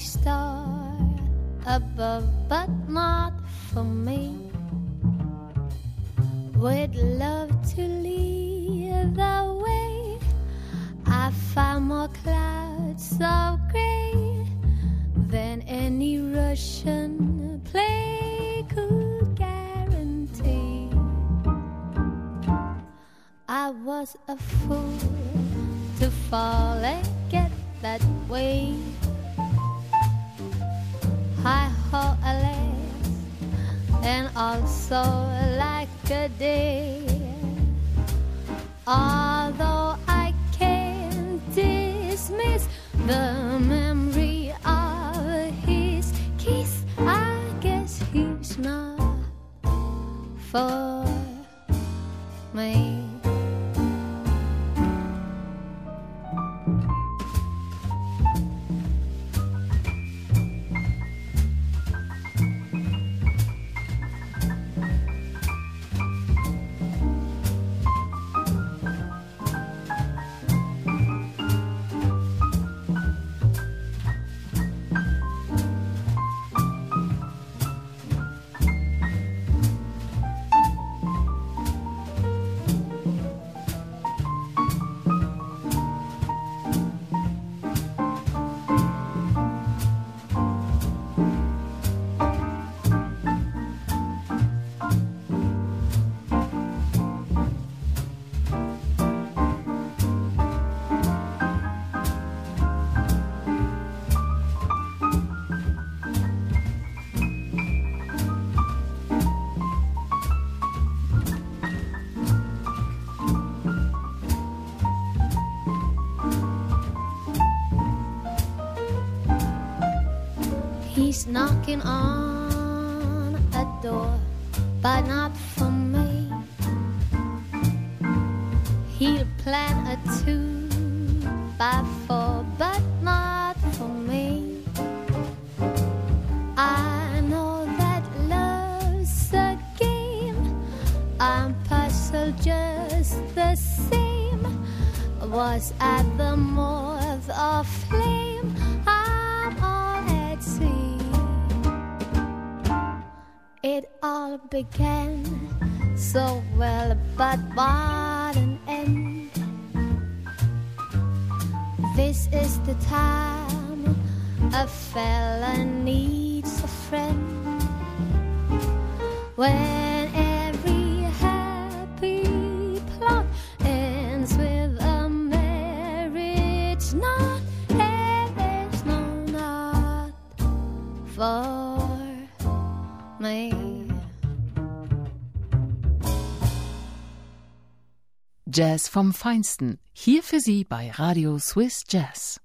stop. walking on. it's not, it's no, not for me. Jazz vom Feinsten. Hier für Sie bei Radio Swiss Jazz.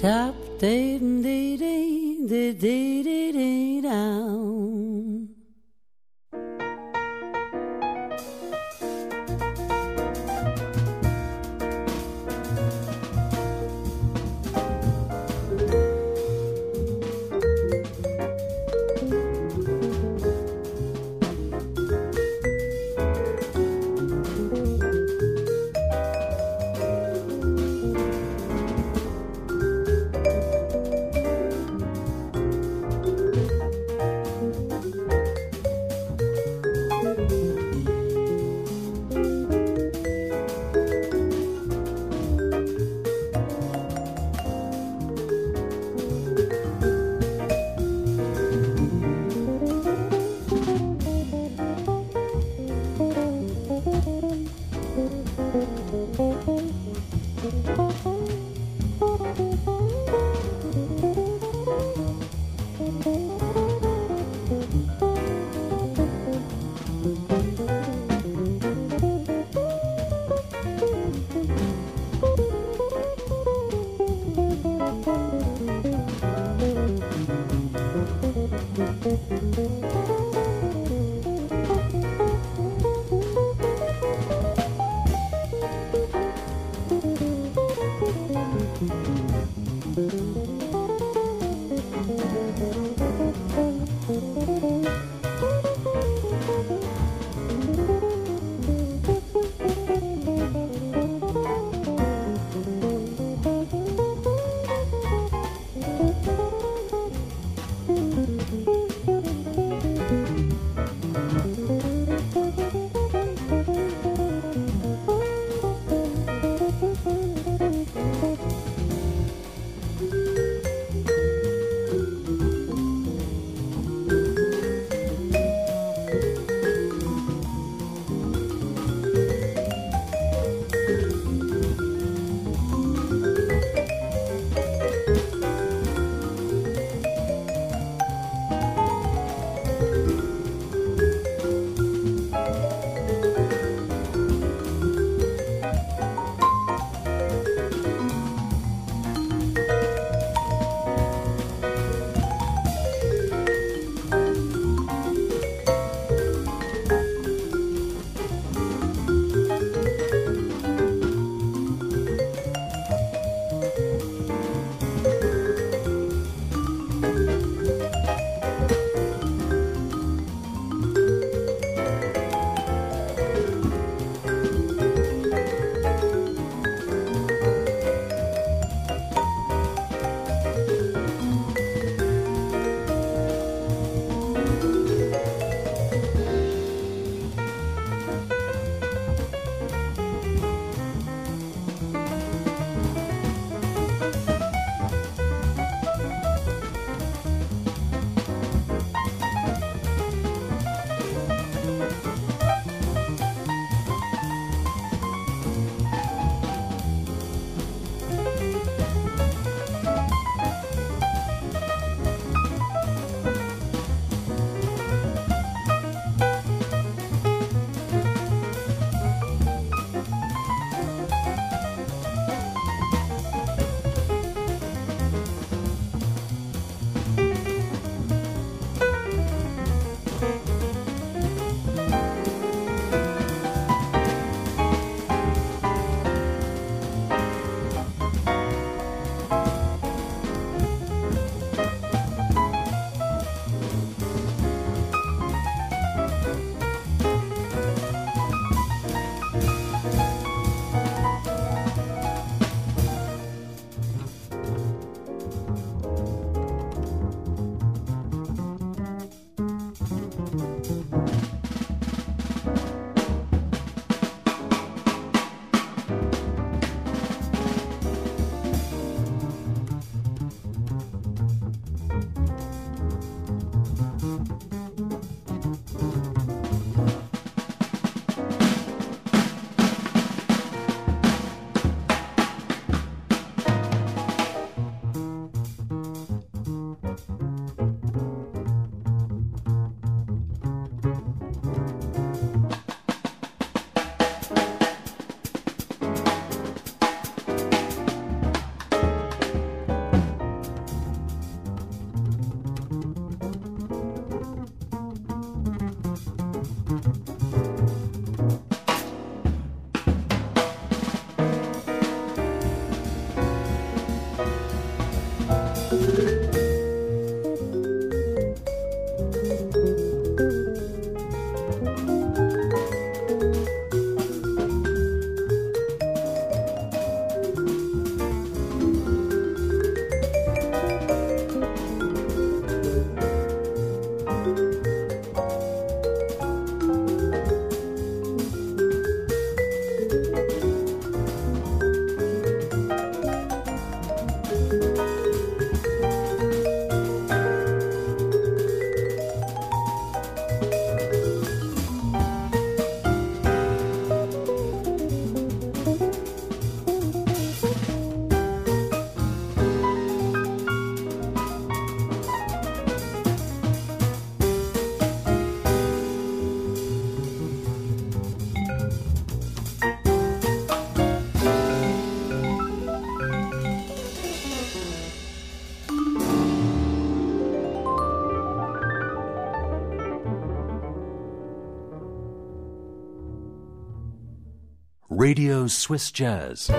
tap, dee dee dee dee dee dee dee da. Radio Swiss Jazz.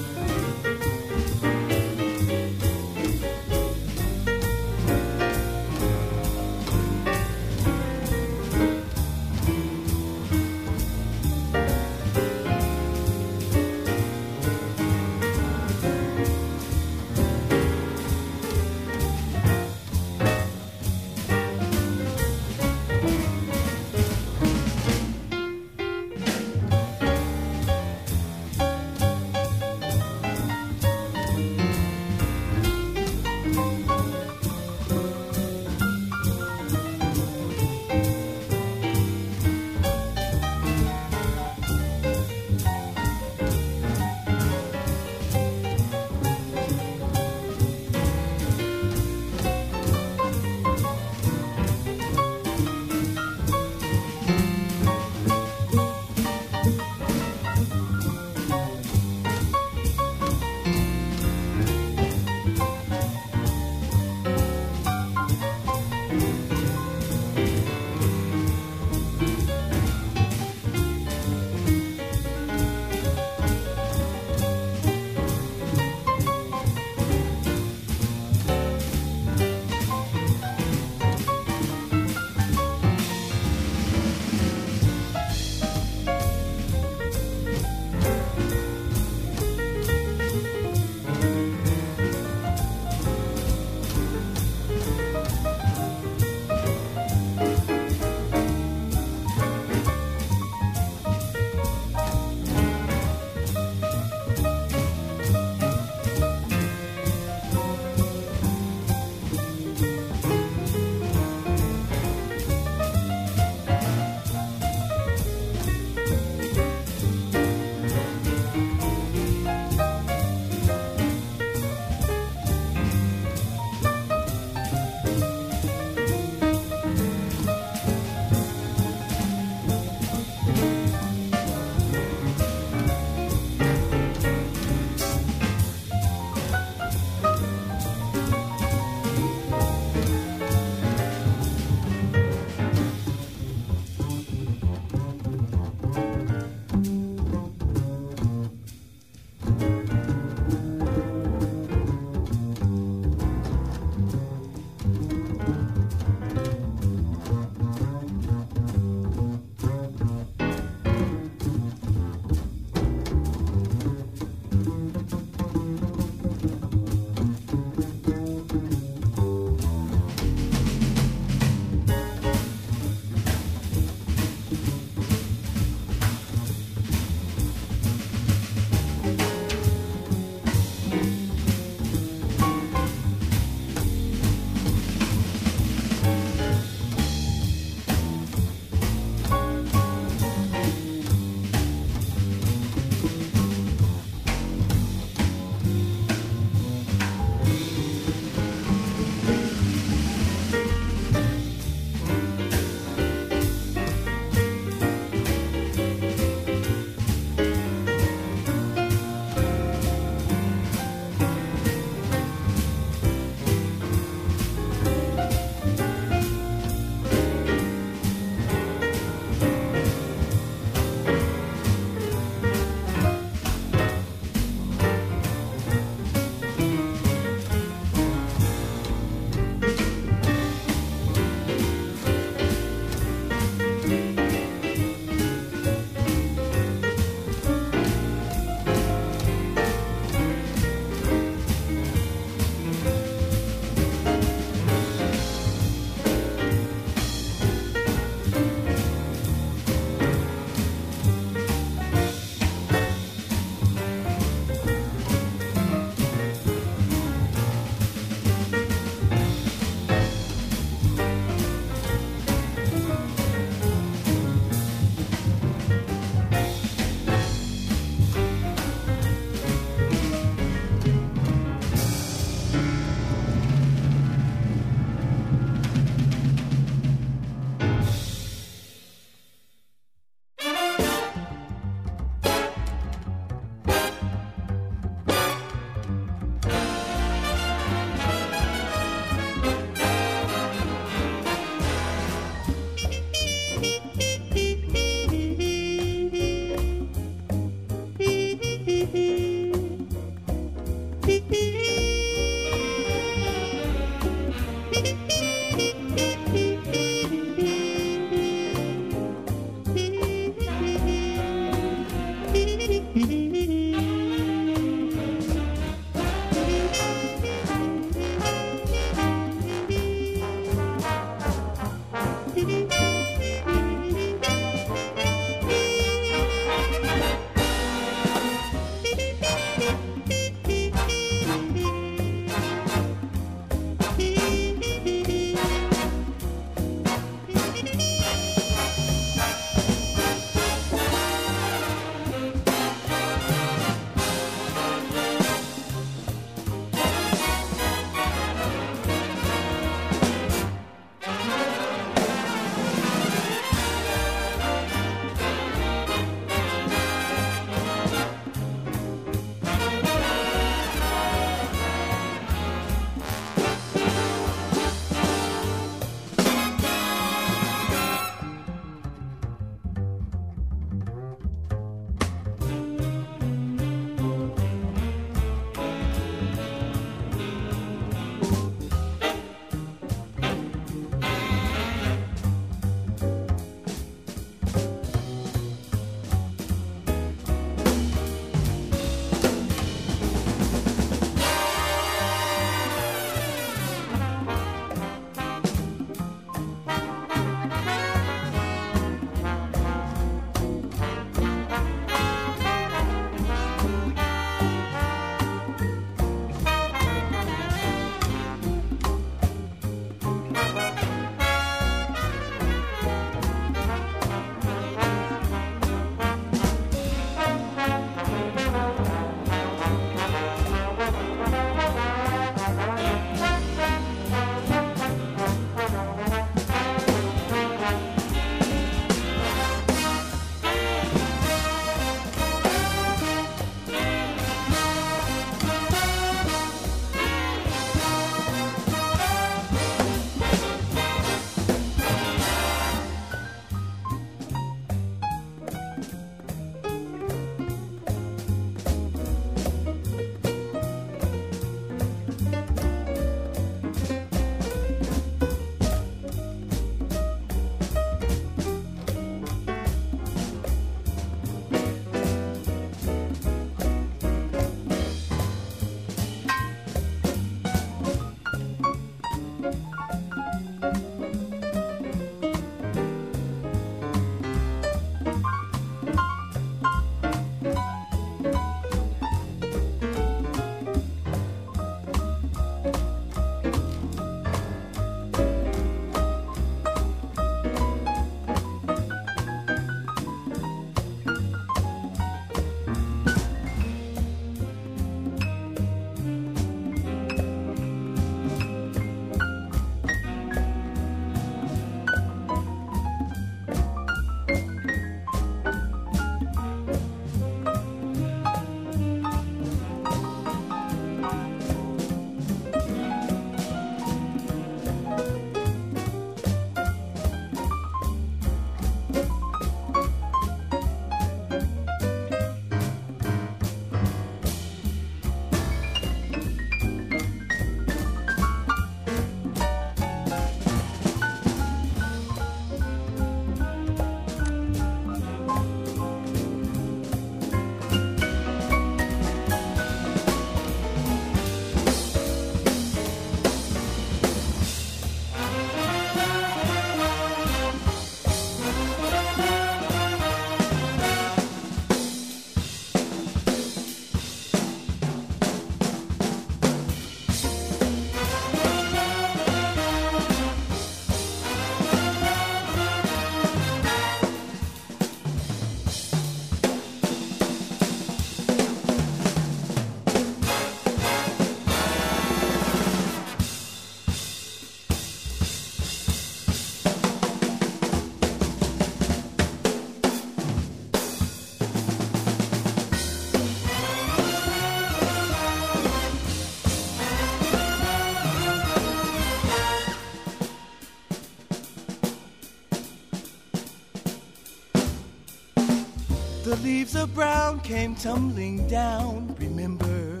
Leaves of brown came tumbling down, remember.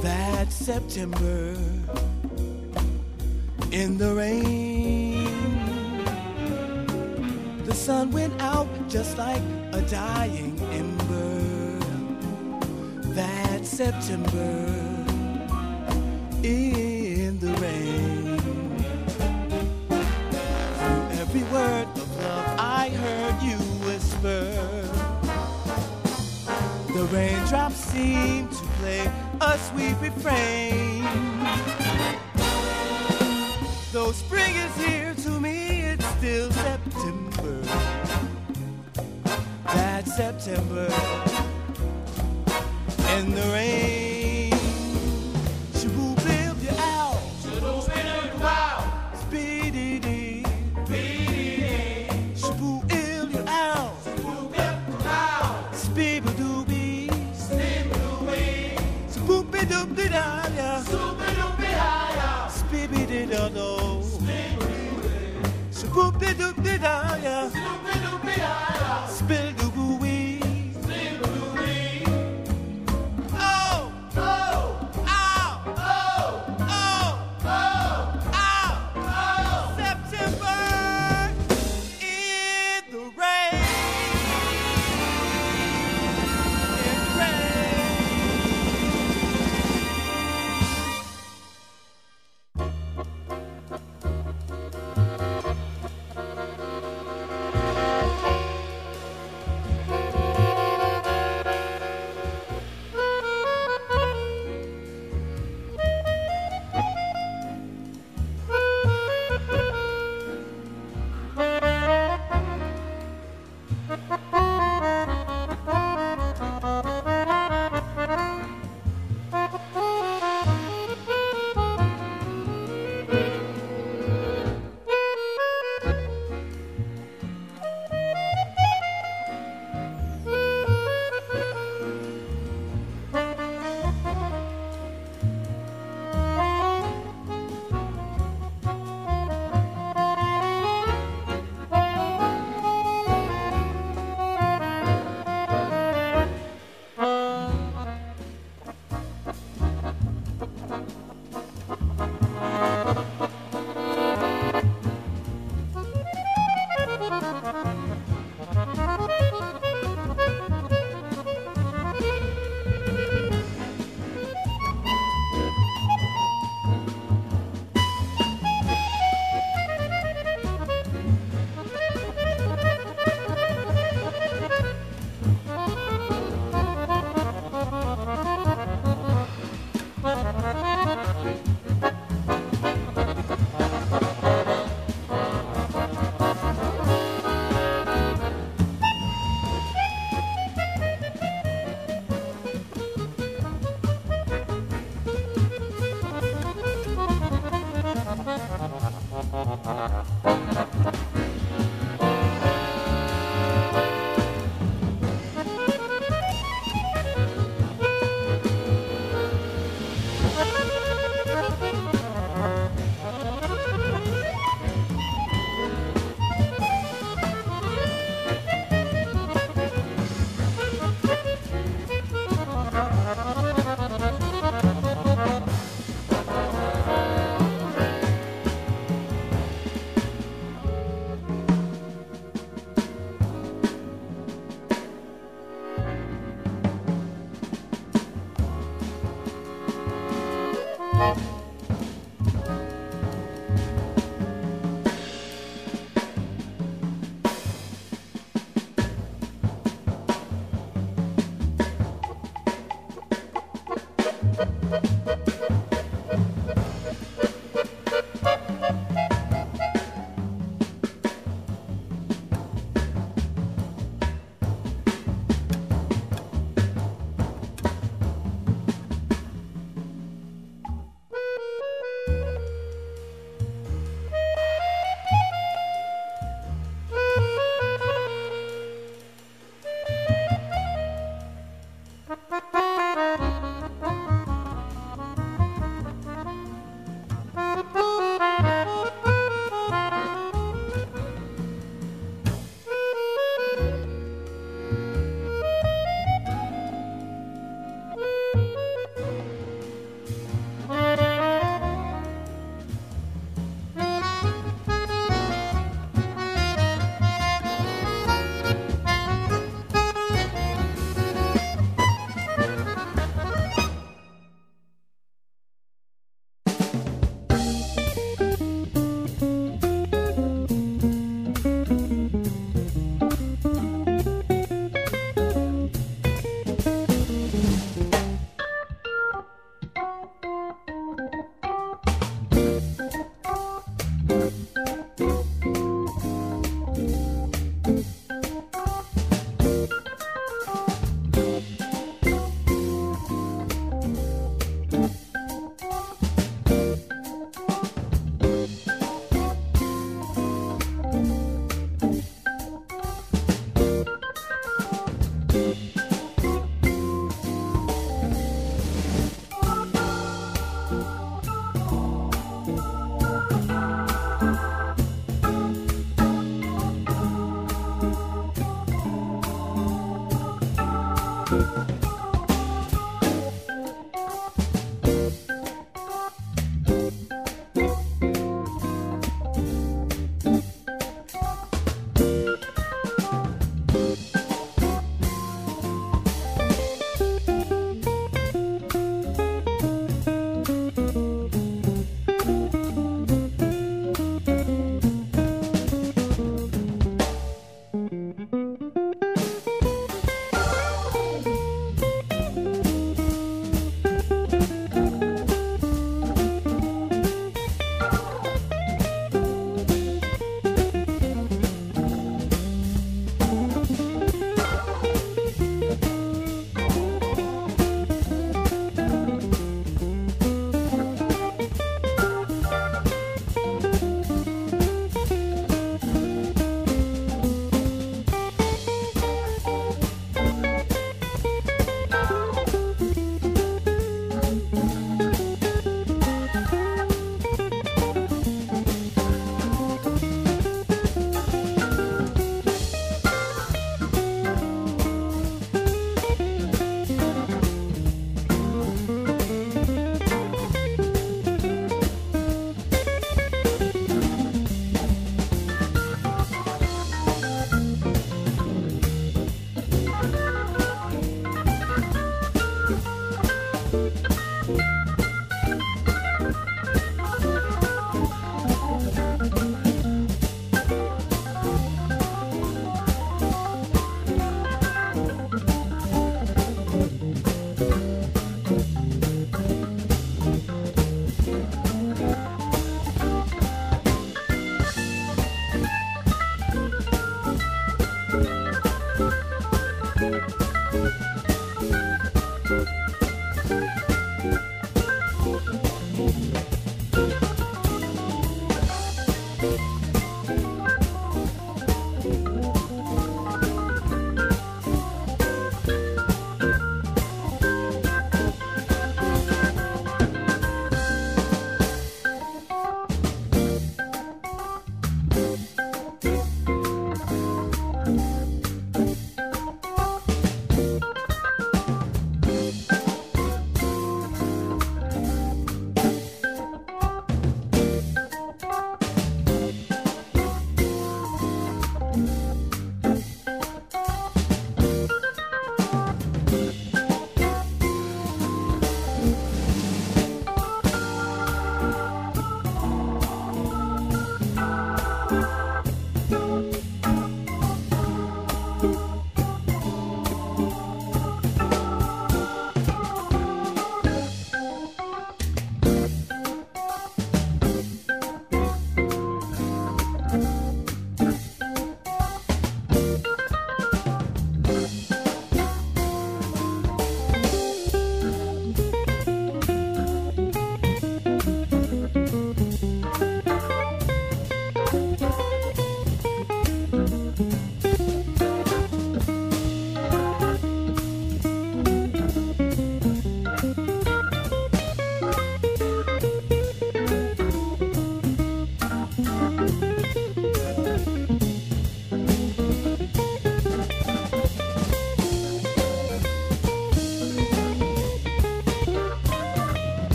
That September in the rain. The sun went out just like a dying ember. That September raindrops seem to play a sweet refrain. Though spring is here to me, it's still September. That September in the rain. Spoopy doobie da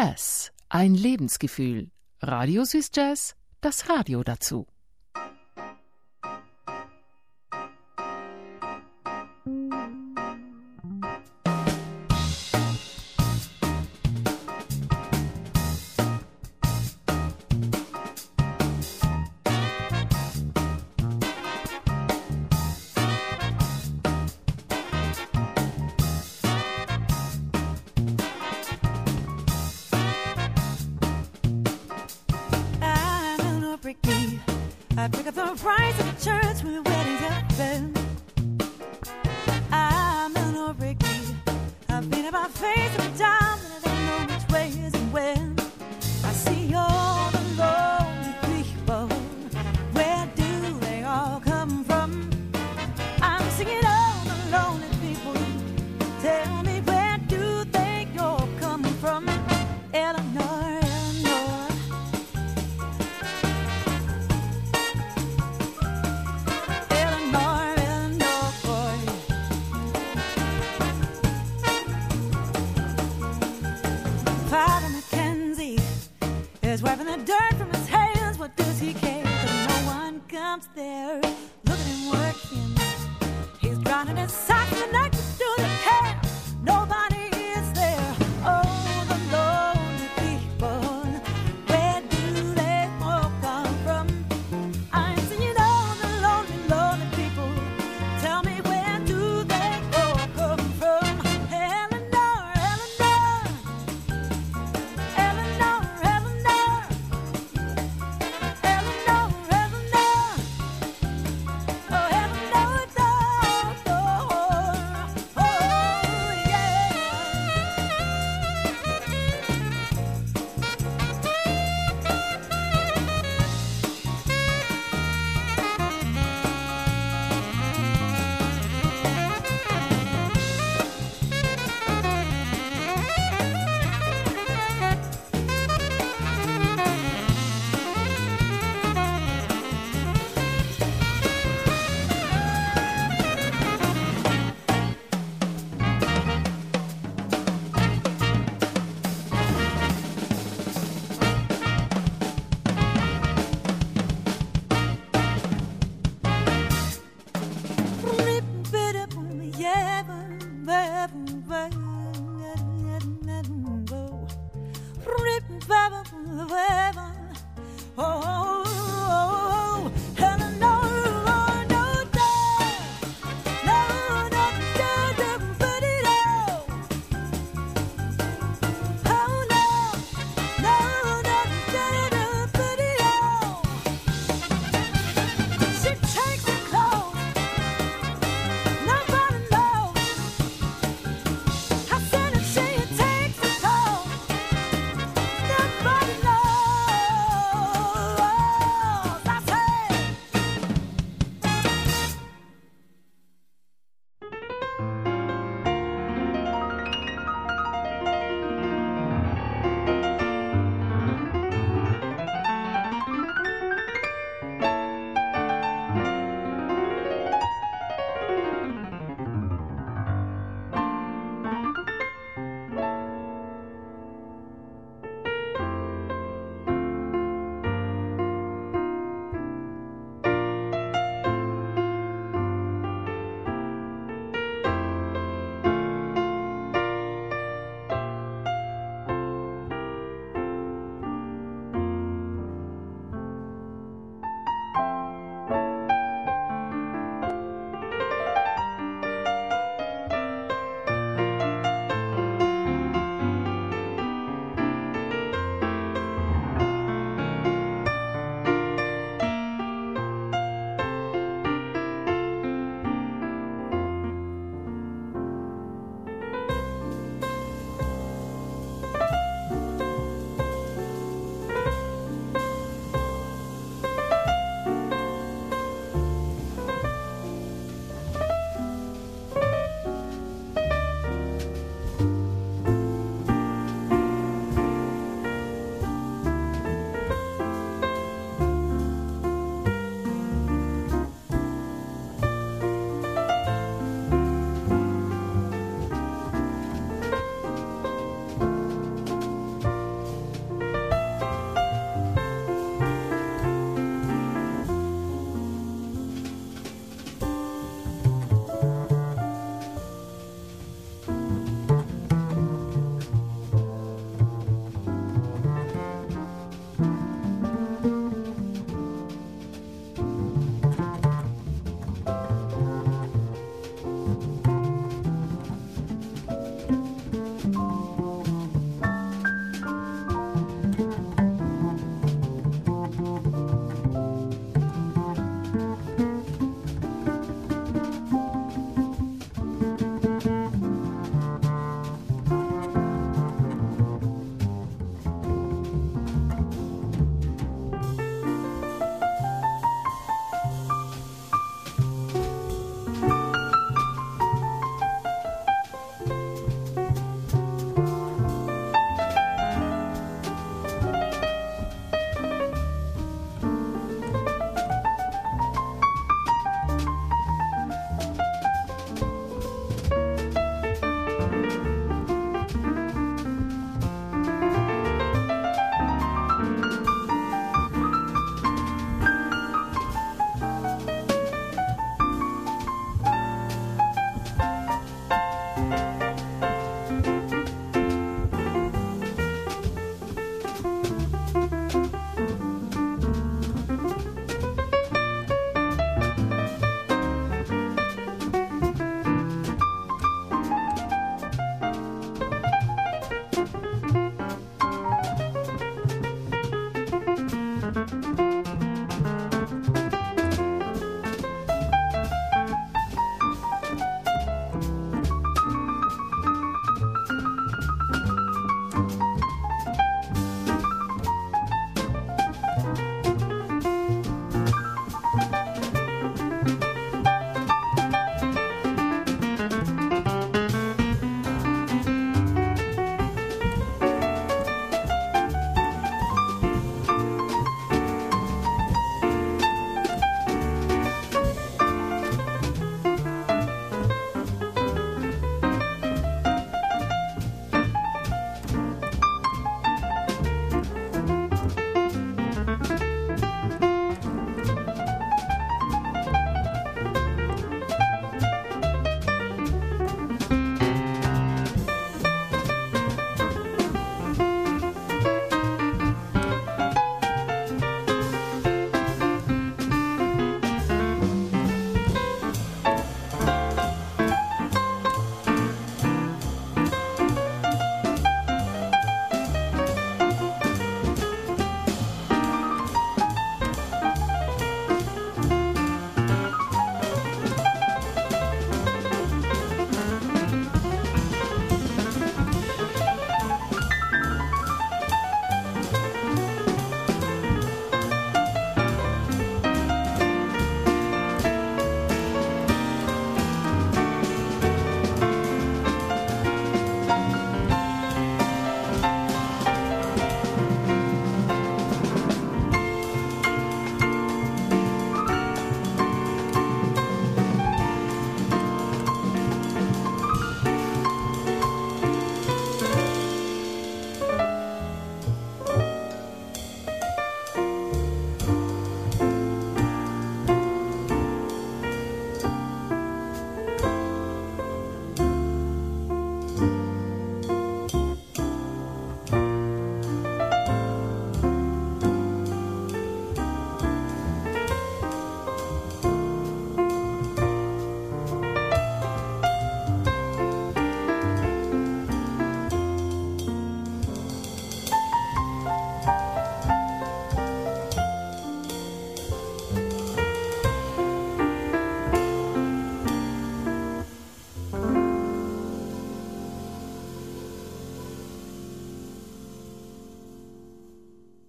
Jazz, ein Lebensgefühl. Radio Süß Jazz, das Radio dazu.